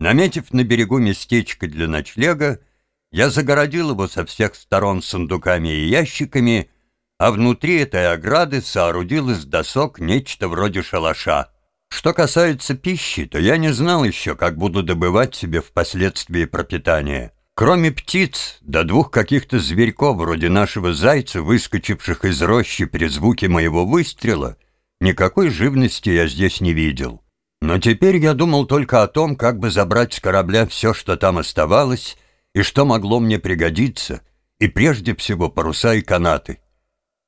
Наметив на берегу местечко для ночлега, я загородил его со всех сторон сундуками и ящиками, а внутри этой ограды соорудил из досок нечто вроде шалаша. Что касается пищи, то я не знал еще, как буду добывать себе впоследствии пропитание. Кроме птиц, до двух каких-то зверьков, вроде нашего зайца, выскочивших из рощи при звуке моего выстрела, никакой живности я здесь не видел. Но теперь я думал только о том, как бы забрать с корабля все, что там оставалось, и что могло мне пригодиться, и прежде всего паруса и канаты.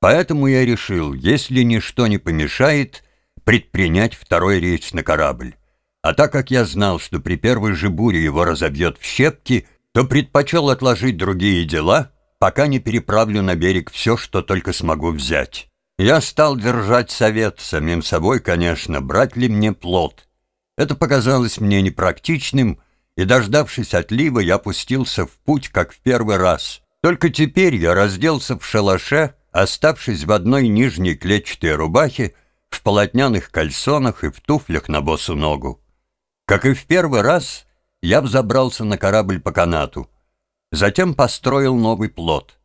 Поэтому я решил, если ничто не помешает, предпринять второй рейс на корабль. А так как я знал, что при первой же буре его разобьет в щепки, то предпочел отложить другие дела, пока не переправлю на берег все, что только смогу взять. Я стал держать совет, самим собой, конечно, брать ли мне плод. Это показалось мне непрактичным, и, дождавшись отлива, я пустился в путь, как в первый раз. Только теперь я разделся в шалаше, оставшись в одной нижней клетчатой рубахе, в полотняных кальсонах и в туфлях на босу ногу. Как и в первый раз, я взобрался на корабль по канату. Затем построил новый плод.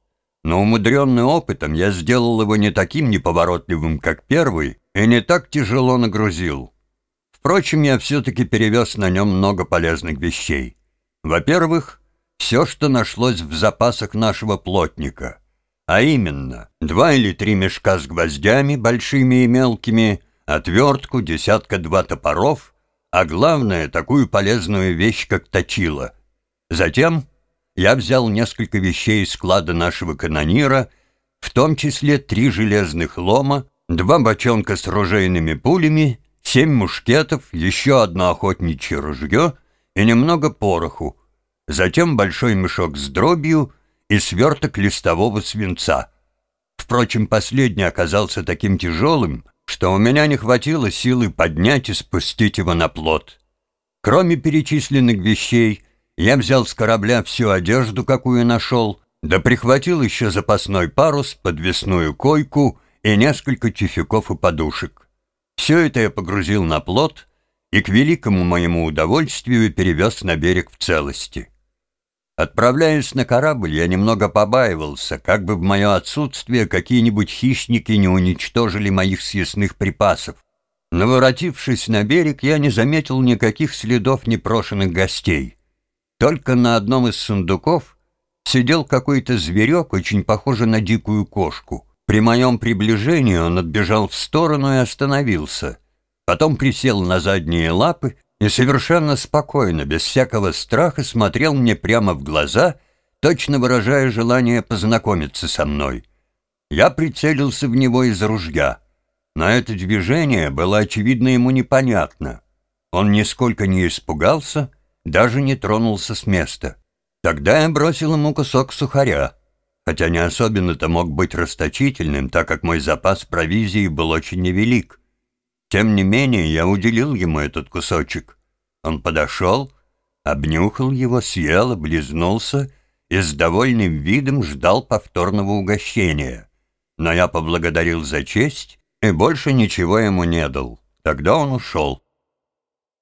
Но умудренный опытом я сделал его не таким неповоротливым, как первый, и не так тяжело нагрузил. Впрочем, я все-таки перевез на нем много полезных вещей. Во-первых, все, что нашлось в запасах нашего плотника, а именно два или три мешка с гвоздями, большими и мелкими, отвертку, десятка-два топоров, а главное, такую полезную вещь, как точила. Затем я взял несколько вещей из склада нашего канонира, в том числе три железных лома, два бочонка с ружейными пулями, семь мушкетов, еще одно охотничье ружье и немного пороху, затем большой мешок с дробью и сверток листового свинца. Впрочем, последний оказался таким тяжелым, что у меня не хватило силы поднять и спустить его на плот. Кроме перечисленных вещей, я взял с корабля всю одежду, какую нашел, да прихватил еще запасной парус, подвесную койку и несколько тюфяков и подушек. Все это я погрузил на плот и к великому моему удовольствию перевез на берег в целости. Отправляясь на корабль, я немного побаивался, как бы в мое отсутствие какие-нибудь хищники не уничтожили моих съестных припасов. Но воротившись на берег, я не заметил никаких следов непрошенных гостей. Только на одном из сундуков сидел какой-то зверек, очень похожий на дикую кошку. При моем приближении он отбежал в сторону и остановился. Потом присел на задние лапы и совершенно спокойно, без всякого страха, смотрел мне прямо в глаза, точно выражая желание познакомиться со мной. Я прицелился в него из ружья. Но это движение было, очевидно, ему непонятно. Он нисколько не испугался — даже не тронулся с места. Тогда я бросил ему кусок сухаря, хотя не особенно-то мог быть расточительным, так как мой запас провизии был очень невелик. Тем не менее, я уделил ему этот кусочек. Он подошел, обнюхал его, съел, облизнулся и с довольным видом ждал повторного угощения. Но я поблагодарил за честь и больше ничего ему не дал. Тогда он ушел.